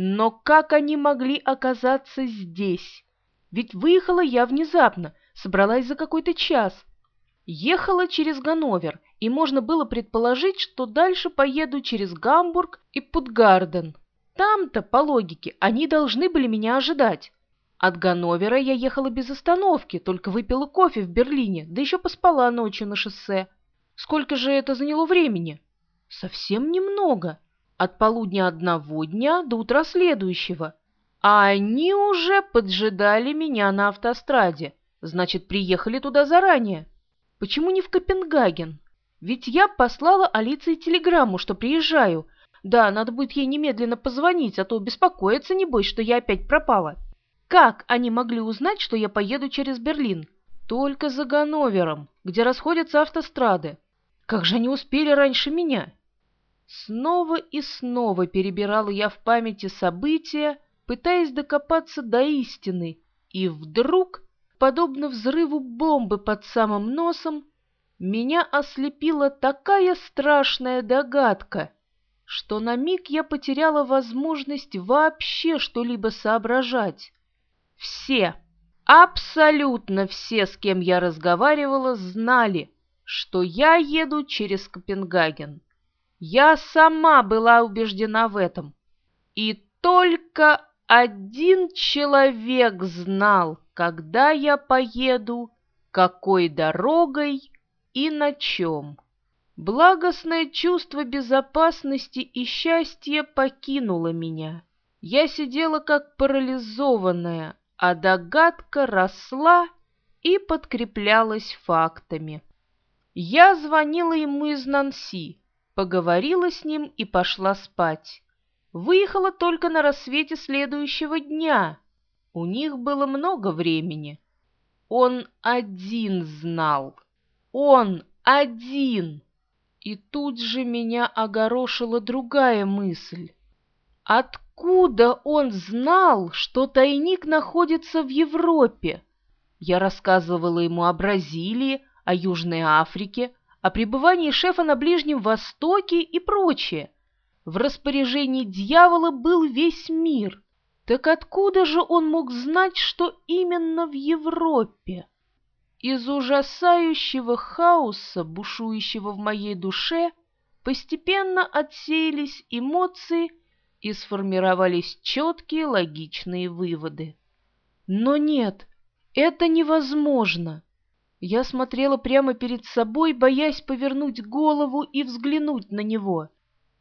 Но как они могли оказаться здесь? Ведь выехала я внезапно, собралась за какой-то час. Ехала через Ганновер, и можно было предположить, что дальше поеду через Гамбург и Путгарден. Там-то, по логике, они должны были меня ожидать. От Ганновера я ехала без остановки, только выпила кофе в Берлине, да еще поспала ночью на шоссе. Сколько же это заняло времени? Совсем немного. От полудня одного дня до утра следующего. А они уже поджидали меня на автостраде. Значит, приехали туда заранее. Почему не в Копенгаген? Ведь я послала Алиции телеграмму, что приезжаю. Да, надо будет ей немедленно позвонить, а то беспокоится, небось, что я опять пропала. Как они могли узнать, что я поеду через Берлин? Только за Ганновером, где расходятся автострады. Как же они успели раньше меня? Снова и снова перебирала я в памяти события, пытаясь докопаться до истины, и вдруг подобно взрыву бомбы под самым носом, меня ослепила такая страшная догадка, что на миг я потеряла возможность вообще что-либо соображать. Все, абсолютно все, с кем я разговаривала, знали, что я еду через Копенгаген. Я сама была убеждена в этом. И только один человек знал, когда я поеду, какой дорогой и на чем. Благостное чувство безопасности и счастья покинуло меня. Я сидела как парализованная, а догадка росла и подкреплялась фактами. Я звонила ему из Нанси, поговорила с ним и пошла спать. Выехала только на рассвете следующего дня, у них было много времени. Он один знал. Он один. И тут же меня огорошила другая мысль. Откуда он знал, что тайник находится в Европе? Я рассказывала ему о Бразилии, о Южной Африке, о пребывании шефа на Ближнем Востоке и прочее. В распоряжении дьявола был весь мир — так откуда же он мог знать, что именно в Европе? Из ужасающего хаоса, бушующего в моей душе, постепенно отсеялись эмоции и сформировались четкие логичные выводы. Но нет, это невозможно. Я смотрела прямо перед собой, боясь повернуть голову и взглянуть на него.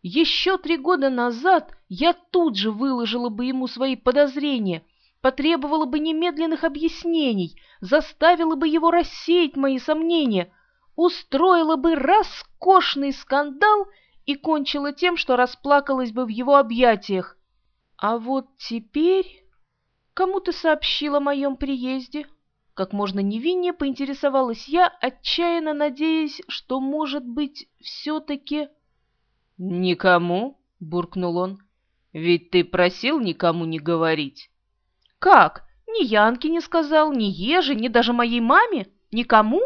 Еще три года назад я тут же выложила бы ему свои подозрения, потребовала бы немедленных объяснений, заставила бы его рассеять мои сомнения, устроила бы роскошный скандал и кончила тем, что расплакалась бы в его объятиях. А вот теперь... Кому ты сообщила о моем приезде? Как можно невиннее поинтересовалась я, отчаянно надеясь, что, может быть, все-таки... «Никому?» — буркнул он. «Ведь ты просил никому не говорить». «Как? Ни Янке не сказал, ни Еже, ни даже моей маме? Никому?»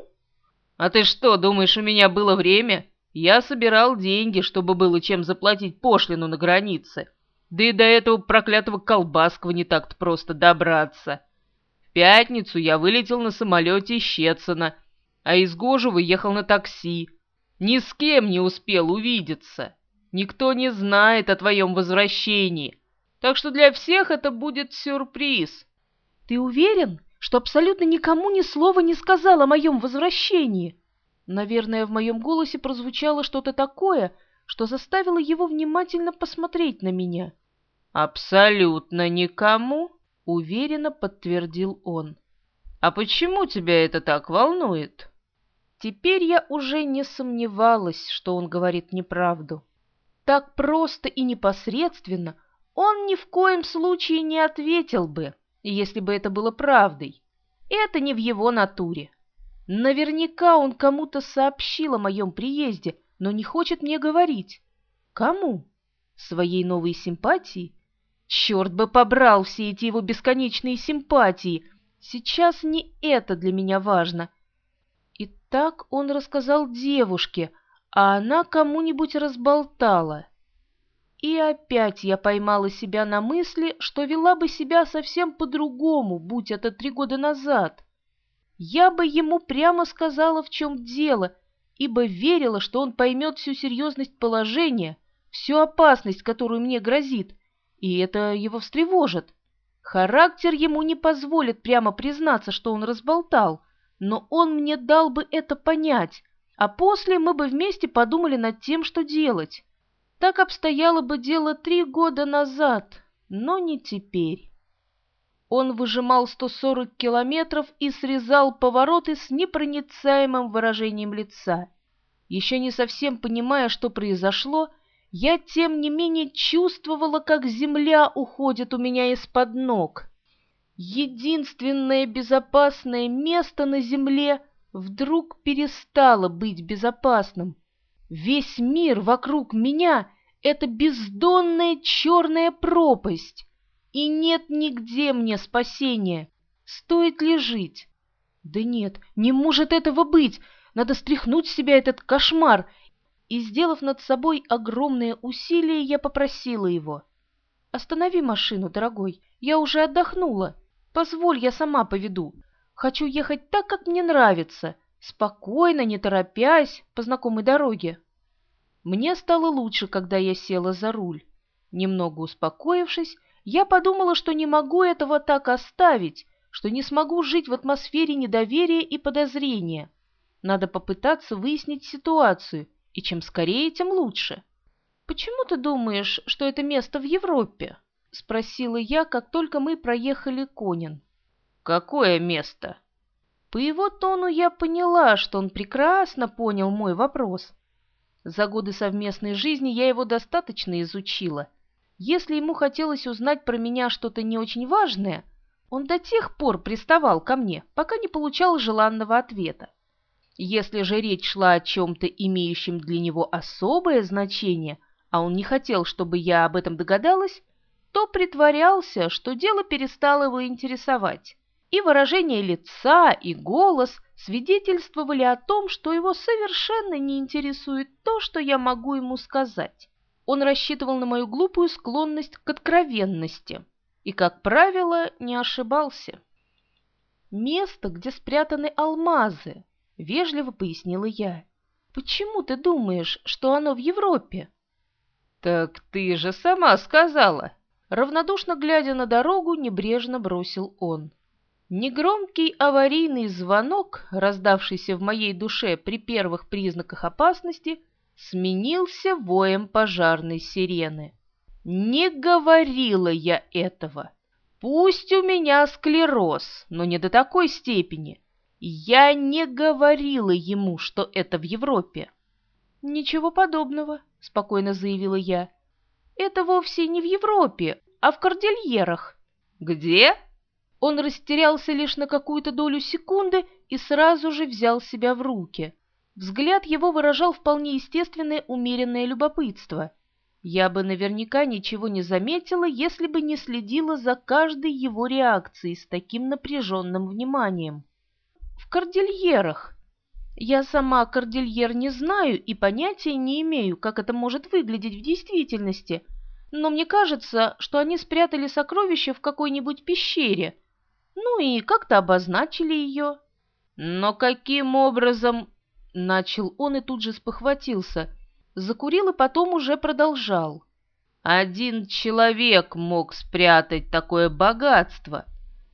«А ты что, думаешь, у меня было время? Я собирал деньги, чтобы было чем заплатить пошлину на границе. Да и до этого проклятого колбаского не так-то просто добраться. Пятницу я вылетел на самолете из Щецина, а из Гожева ехал на такси. Ни с кем не успел увидеться». Никто не знает о твоем возвращении, так что для всех это будет сюрприз. Ты уверен, что абсолютно никому ни слова не сказал о моем возвращении? Наверное, в моем голосе прозвучало что-то такое, что заставило его внимательно посмотреть на меня. «Абсолютно никому?» — уверенно подтвердил он. «А почему тебя это так волнует?» Теперь я уже не сомневалась, что он говорит неправду. Так просто и непосредственно он ни в коем случае не ответил бы, если бы это было правдой. Это не в его натуре. Наверняка он кому-то сообщил о моем приезде, но не хочет мне говорить. Кому? Своей новой симпатии? Черт бы побрал все эти его бесконечные симпатии. Сейчас не это для меня важно. И так он рассказал девушке, а она кому-нибудь разболтала. И опять я поймала себя на мысли, что вела бы себя совсем по-другому, будь это три года назад. Я бы ему прямо сказала, в чем дело, ибо верила, что он поймет всю серьезность положения, всю опасность, которую мне грозит, и это его встревожит. Характер ему не позволит прямо признаться, что он разболтал, но он мне дал бы это понять, а после мы бы вместе подумали над тем, что делать. Так обстояло бы дело три года назад, но не теперь. Он выжимал 140 километров и срезал повороты с непроницаемым выражением лица. Еще не совсем понимая, что произошло, я, тем не менее, чувствовала, как земля уходит у меня из-под ног. Единственное безопасное место на земле вдруг перестало быть безопасным. Весь мир вокруг меня — это бездонная черная пропасть, и нет нигде мне спасения. Стоит ли жить? Да нет, не может этого быть. Надо стряхнуть с себя этот кошмар и, сделав над собой огромное усилие, я попросила его. «Останови машину, дорогой, я уже отдохнула. Позволь, я сама поведу. Хочу ехать так, как мне нравится, спокойно, не торопясь, по знакомой дороге». Мне стало лучше, когда я села за руль. Немного успокоившись, я подумала, что не могу этого так оставить, что не смогу жить в атмосфере недоверия и подозрения. Надо попытаться выяснить ситуацию и чем скорее, тем лучше. «Почему ты думаешь, что это место в Европе?» — спросила я, как только мы проехали Конин. «Какое место?» По его тону я поняла, что он прекрасно понял мой вопрос. За годы совместной жизни я его достаточно изучила. Если ему хотелось узнать про меня что-то не очень важное, он до тех пор приставал ко мне, пока не получал желанного ответа. Если же речь шла о чем-то, имеющем для него особое значение, а он не хотел, чтобы я об этом догадалась, то притворялся, что дело перестало его интересовать. И выражение лица, и голос свидетельствовали о том, что его совершенно не интересует то, что я могу ему сказать. Он рассчитывал на мою глупую склонность к откровенности и, как правило, не ошибался. Место, где спрятаны алмазы, — вежливо пояснила я. «Почему ты думаешь, что оно в Европе?» «Так ты же сама сказала!» Равнодушно глядя на дорогу, небрежно бросил он. Негромкий аварийный звонок, раздавшийся в моей душе при первых признаках опасности, сменился воем пожарной сирены. Не говорила я этого. Пусть у меня склероз, но не до такой степени. Я не говорила ему, что это в Европе. Ничего подобного, спокойно заявила я. Это вовсе не в Европе, а в Кордильерах. Где? Он растерялся лишь на какую-то долю секунды и сразу же взял себя в руки. Взгляд его выражал вполне естественное умеренное любопытство. Я бы наверняка ничего не заметила, если бы не следила за каждой его реакцией с таким напряженным вниманием кордильерах. Я сама кордильер не знаю и понятия не имею, как это может выглядеть в действительности, но мне кажется, что они спрятали сокровища в какой-нибудь пещере, ну и как-то обозначили ее. Но каким образом... Начал он и тут же спохватился. Закурил и потом уже продолжал. Один человек мог спрятать такое богатство,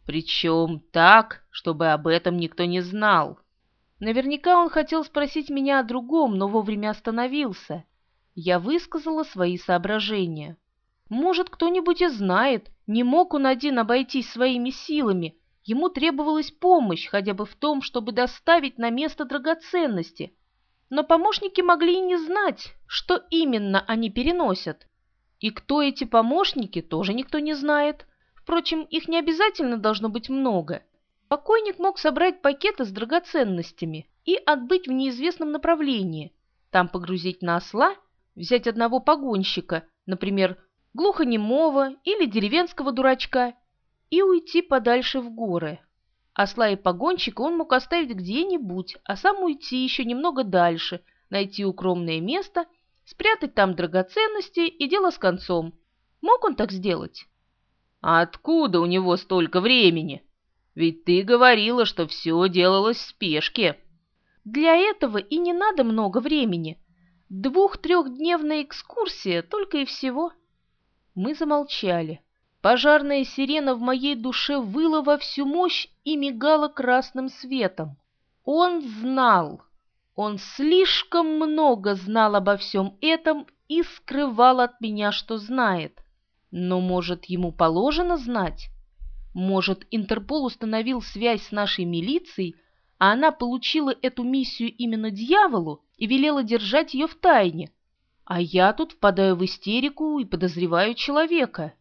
причем так, чтобы об этом никто не знал. Наверняка он хотел спросить меня о другом, но вовремя остановился. Я высказала свои соображения. Может, кто-нибудь и знает, не мог он один обойтись своими силами. Ему требовалась помощь хотя бы в том, чтобы доставить на место драгоценности. Но помощники могли и не знать, что именно они переносят. И кто эти помощники, тоже никто не знает. Впрочем, их не обязательно должно быть много. Покойник мог собрать пакеты с драгоценностями и отбыть в неизвестном направлении. Там погрузить на осла, взять одного погонщика, например, глухонемого или деревенского дурачка, и уйти подальше в горы. Осла и погонщика он мог оставить где-нибудь, а сам уйти еще немного дальше, найти укромное место, спрятать там драгоценности и дело с концом. Мог он так сделать? А откуда у него столько времени? Ведь ты говорила, что все делалось в спешке. Для этого и не надо много времени. Двух-трехдневная экскурсия только и всего. Мы замолчали. Пожарная сирена в моей душе выла во всю мощь и мигала красным светом. Он знал. Он слишком много знал обо всем этом и скрывал от меня, что знает. Но, может, ему положено знать? Может, Интерпол установил связь с нашей милицией, а она получила эту миссию именно дьяволу и велела держать ее в тайне? А я тут впадаю в истерику и подозреваю человека.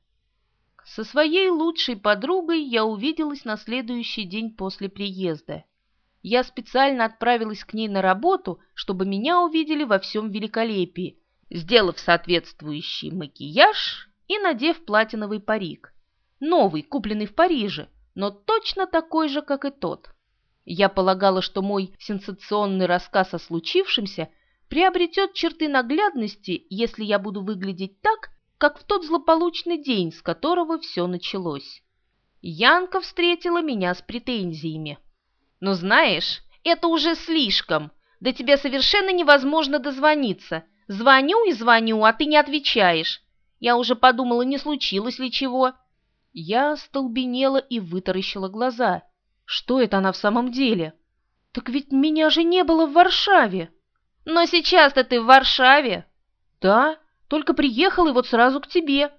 Со своей лучшей подругой я увиделась на следующий день после приезда. Я специально отправилась к ней на работу, чтобы меня увидели во всем великолепии, сделав соответствующий макияж и надев платиновый парик. Новый, купленный в Париже, но точно такой же, как и тот. Я полагала, что мой сенсационный рассказ о случившемся приобретет черты наглядности, если я буду выглядеть так, как в тот злополучный день, с которого все началось. Янка встретила меня с претензиями. «Ну знаешь, это уже слишком. До тебя совершенно невозможно дозвониться. Звоню и звоню, а ты не отвечаешь. Я уже подумала, не случилось ли чего». Я остолбенела и вытаращила глаза. Что это она в самом деле? Так ведь меня же не было в Варшаве. Но сейчас-то ты в Варшаве. Да, только приехала и вот сразу к тебе.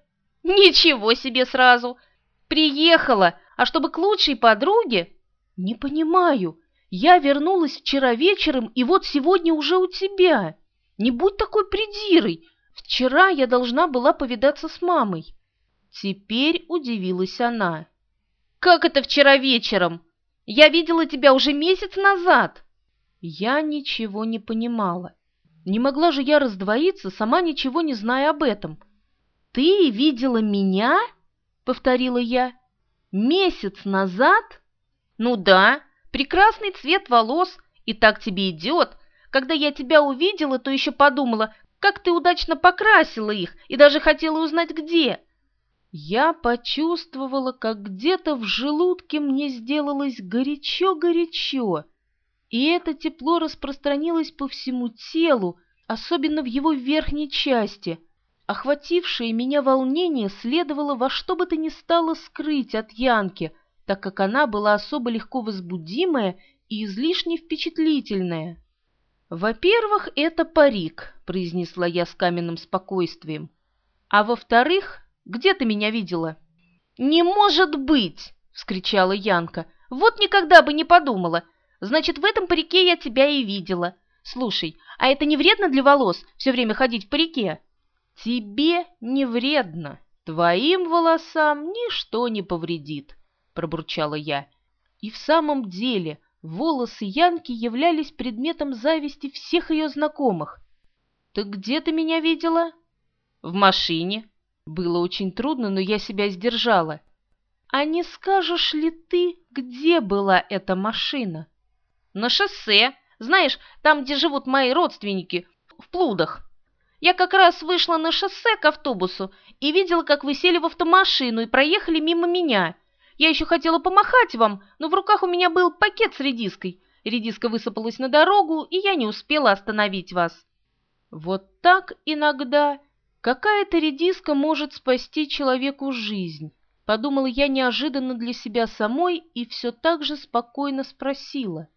Ничего себе сразу. Приехала, а чтобы к лучшей подруге? Не понимаю. Я вернулась вчера вечером и вот сегодня уже у тебя. Не будь такой придирой. Вчера я должна была повидаться с мамой. Теперь удивилась она. «Как это вчера вечером? Я видела тебя уже месяц назад!» Я ничего не понимала. Не могла же я раздвоиться, сама ничего не зная об этом. «Ты видела меня?» — повторила я. «Месяц назад?» «Ну да, прекрасный цвет волос, и так тебе идет. Когда я тебя увидела, то еще подумала, как ты удачно покрасила их, и даже хотела узнать, где. Я почувствовала, как где-то в желудке мне сделалось горячо-горячо, и это тепло распространилось по всему телу, особенно в его верхней части. Охватившее меня волнение следовало во что бы то ни стало скрыть от Янки, так как она была особо легко возбудимая и излишне впечатлительная. «Во-первых, это парик», — произнесла я с каменным спокойствием. «А во-вторых, где ты меня видела?» «Не может быть!» — вскричала Янка. «Вот никогда бы не подумала. Значит, в этом парике я тебя и видела. Слушай, а это не вредно для волос все время ходить в парике?» «Тебе не вредно. Твоим волосам ничто не повредит», — пробурчала я. И в самом деле волосы Янки являлись предметом зависти всех ее знакомых. «Так где ты меня видела?» «В машине», было очень трудно, но я себя сдержала. «А не скажешь ли ты, где была эта машина?» «На шоссе. Знаешь, там, где живут мои родственники, в Плудах. Я как раз вышла на шоссе к автобусу и видела, как вы сели в автомашину и проехали мимо меня. Я еще хотела помахать вам, но в руках у меня был пакет с редиской. Редиска высыпалась на дорогу, и я не успела остановить вас». Вот так иногда Какая-то редиска может спасти человеку жизнь. Подумала я неожиданно для себя самой и все так же спокойно спросила.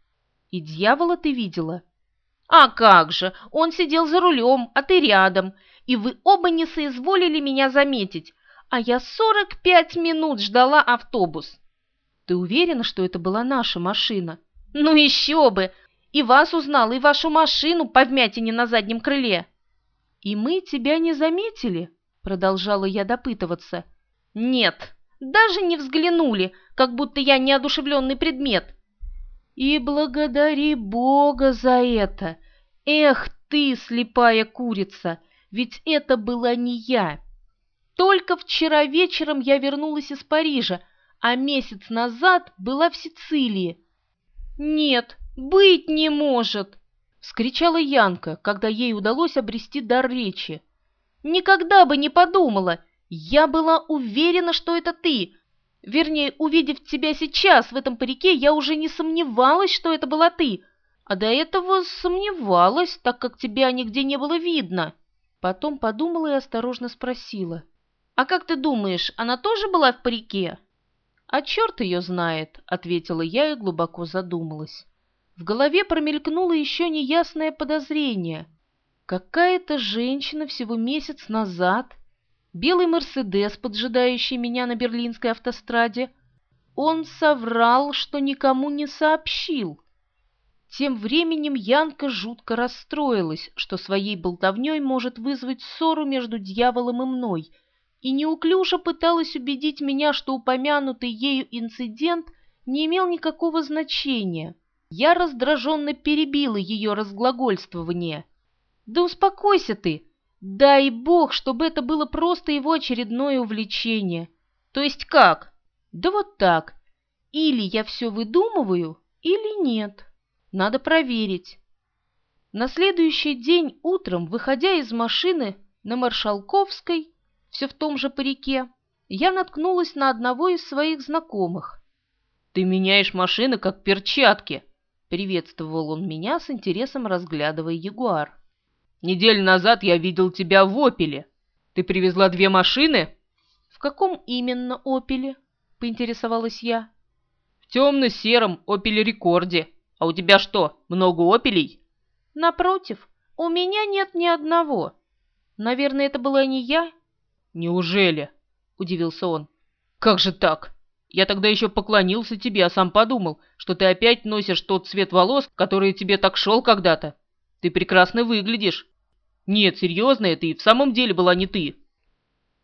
И дьявола ты видела? А как же, он сидел за рулем, а ты рядом, и вы оба не соизволили меня заметить, а я сорок пять минут ждала автобус. Ты уверена, что это была наша машина? Ну еще бы! И вас узнала, и вашу машину по вмятине на заднем крыле. «И мы тебя не заметили?» — продолжала я допытываться. «Нет, даже не взглянули, как будто я неодушевленный предмет». «И благодари Бога за это! Эх ты, слепая курица, ведь это была не я! Только вчера вечером я вернулась из Парижа, а месяц назад была в Сицилии». «Нет, быть не может!» — вскричала Янка, когда ей удалось обрести дар речи. «Никогда бы не подумала! Я была уверена, что это ты! Вернее, увидев тебя сейчас в этом парике, я уже не сомневалась, что это была ты, а до этого сомневалась, так как тебя нигде не было видно». Потом подумала и осторожно спросила. «А как ты думаешь, она тоже была в парике?» «А черт ее знает», — ответила я и глубоко задумалась. В голове промелькнуло еще неясное подозрение. Какая-то женщина всего месяц назад, белый «Мерседес», поджидающий меня на берлинской автостраде, он соврал, что никому не сообщил. Тем временем Янка жутко расстроилась, что своей болтовней может вызвать ссору между дьяволом и мной, и неуклюже пыталась убедить меня, что упомянутый ею инцидент не имел никакого значения. Я раздраженно перебила ее разглагольствование. «Да успокойся ты! Дай бог, чтобы это было просто его очередное увлечение. То есть как? Да вот так. Или я все выдумываю, или нет. Надо проверить». На следующий день утром, выходя из машины на Маршалковской, все в том же парике, я наткнулась на одного из своих знакомых. «Ты меняешь машины, как перчатки!» Приветствовал он меня с интересом, разглядывая ягуар. «Неделю назад я видел тебя в «Опеле». Ты привезла две машины?» «В каком именно «Опеле»?» — поинтересовалась я. «В темно-сером «Опеле Рекорде». А у тебя что, много «Опелей»?» «Напротив, у меня нет ни одного. Наверное, это была не я?» «Неужели?» — удивился он. «Как же так?» Я тогда еще поклонился тебе, а сам подумал, что ты опять носишь тот цвет волос, который тебе так шел когда-то. Ты прекрасно выглядишь. Нет, серьезно, это и в самом деле была не ты.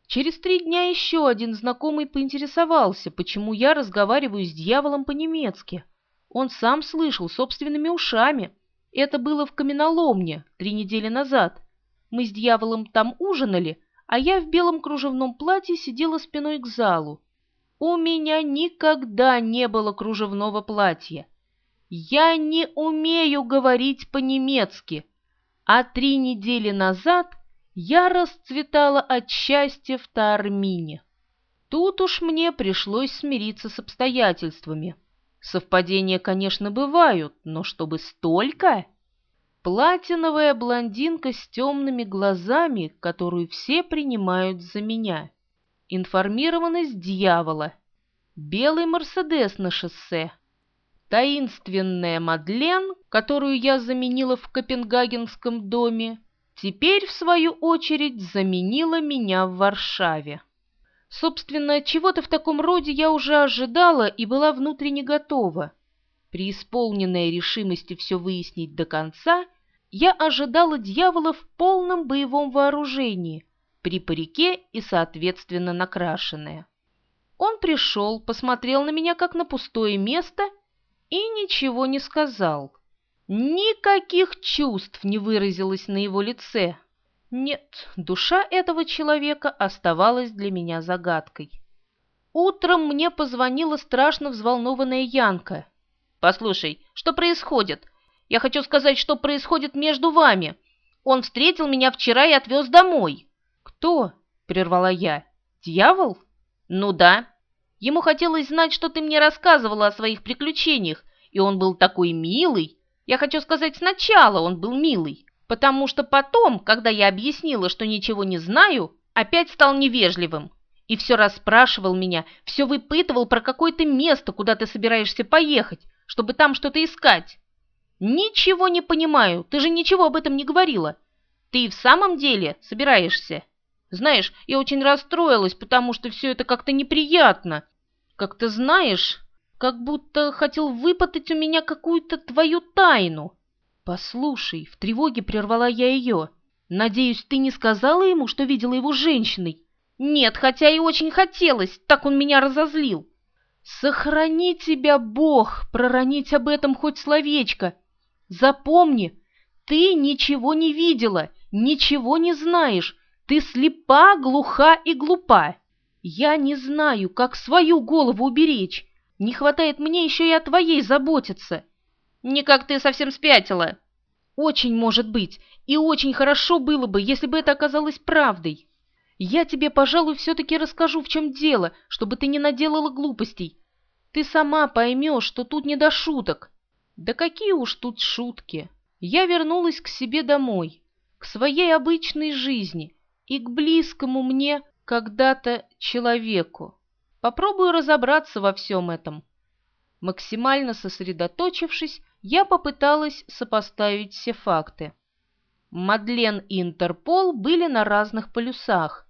Через три дня еще один знакомый поинтересовался, почему я разговариваю с дьяволом по-немецки. Он сам слышал собственными ушами. Это было в каменоломне три недели назад. Мы с дьяволом там ужинали, а я в белом кружевном платье сидела спиной к залу. У меня никогда не было кружевного платья. Я не умею говорить по-немецки, а три недели назад я расцветала от счастья в Таармине. Тут уж мне пришлось смириться с обстоятельствами. Совпадения, конечно, бывают, но чтобы столько... Платиновая блондинка с темными глазами, которую все принимают за меня. Информированность дьявола. Белый Мерседес на шоссе. Таинственная Мадлен, которую я заменила в Копенгагенском доме, теперь, в свою очередь, заменила меня в Варшаве. Собственно, чего-то в таком роде я уже ожидала и была внутренне готова. При исполненной решимости все выяснить до конца, я ожидала дьявола в полном боевом вооружении, при парике и, соответственно, накрашенная. Он пришел, посмотрел на меня как на пустое место и ничего не сказал. Никаких чувств не выразилось на его лице. Нет, душа этого человека оставалась для меня загадкой. Утром мне позвонила страшно взволнованная Янка. «Послушай, что происходит? Я хочу сказать, что происходит между вами. Он встретил меня вчера и отвез домой». «Кто?» — прервала я. «Дьявол?» «Ну да. Ему хотелось знать, что ты мне рассказывала о своих приключениях, и он был такой милый. Я хочу сказать, сначала он был милый, потому что потом, когда я объяснила, что ничего не знаю, опять стал невежливым. И все расспрашивал меня, все выпытывал про какое-то место, куда ты собираешься поехать, чтобы там что-то искать. Ничего не понимаю, ты же ничего об этом не говорила. Ты в самом деле собираешься?» Знаешь, я очень расстроилась, потому что все это как-то неприятно. Как ты знаешь, как будто хотел выпытать у меня какую-то твою тайну. Послушай, в тревоге прервала я ее. Надеюсь, ты не сказала ему, что видела его женщиной? Нет, хотя и очень хотелось, так он меня разозлил. Сохрани тебя, Бог, проронить об этом хоть словечко. Запомни, ты ничего не видела, ничего не знаешь, ты слепа, глуха и глупа. Я не знаю, как свою голову уберечь. Не хватает мне еще и о твоей заботиться. Не как ты совсем спятила. Очень может быть, и очень хорошо было бы, если бы это оказалось правдой. Я тебе, пожалуй, все-таки расскажу, в чем дело, чтобы ты не наделала глупостей. Ты сама поймешь, что тут не до шуток. Да какие уж тут шутки. Я вернулась к себе домой, к своей обычной жизни и к близкому мне когда-то человеку. Попробую разобраться во всем этом. Максимально сосредоточившись, я попыталась сопоставить все факты. Мадлен и Интерпол были на разных полюсах.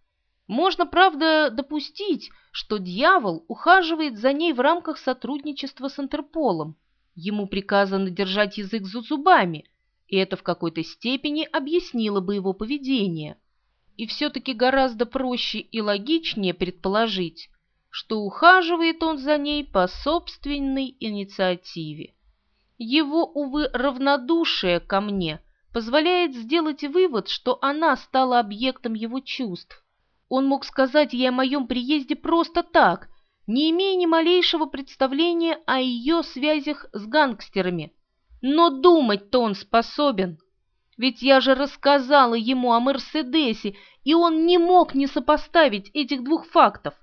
Можно, правда, допустить, что дьявол ухаживает за ней в рамках сотрудничества с Интерполом. Ему приказано держать язык за зубами, и это в какой-то степени объяснило бы его поведение. И все-таки гораздо проще и логичнее предположить, что ухаживает он за ней по собственной инициативе. Его, увы, равнодушие ко мне позволяет сделать вывод, что она стала объектом его чувств. Он мог сказать ей о моем приезде просто так, не имея ни малейшего представления о ее связях с гангстерами. Но думать-то он способен. Ведь я же рассказала ему о Мерседесе, и он не мог не сопоставить этих двух фактов.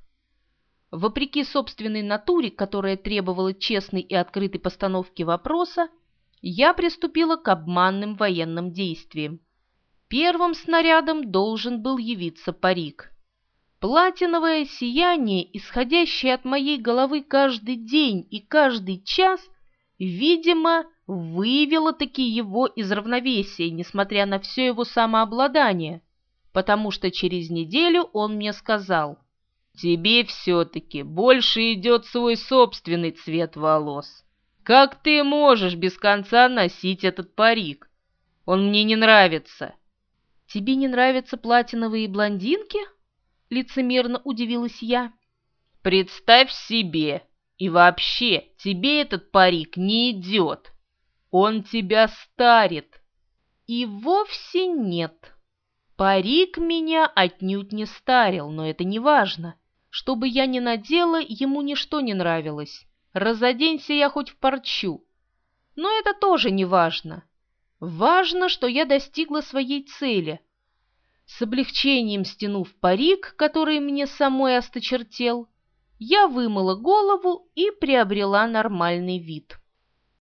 Вопреки собственной натуре, которая требовала честной и открытой постановки вопроса, я приступила к обманным военным действиям. Первым снарядом должен был явиться парик. Платиновое сияние, исходящее от моей головы каждый день и каждый час, видимо, вывело таки его из равновесия, несмотря на все его самообладание, потому что через неделю он мне сказал – Тебе все-таки больше идет свой собственный цвет волос. Как ты можешь без конца носить этот парик? Он мне не нравится. Тебе не нравятся платиновые блондинки? Лицемерно удивилась я. Представь себе, и вообще тебе этот парик не идет. Он тебя старит. И вовсе нет. Парик меня отнюдь не старил, но это не важно. Что бы я ни надела, ему ничто не нравилось. Разоденься я хоть в парчу. Но это тоже не важно. Важно, что я достигла своей цели. С облегчением стянув парик, который мне самой осточертел, я вымыла голову и приобрела нормальный вид.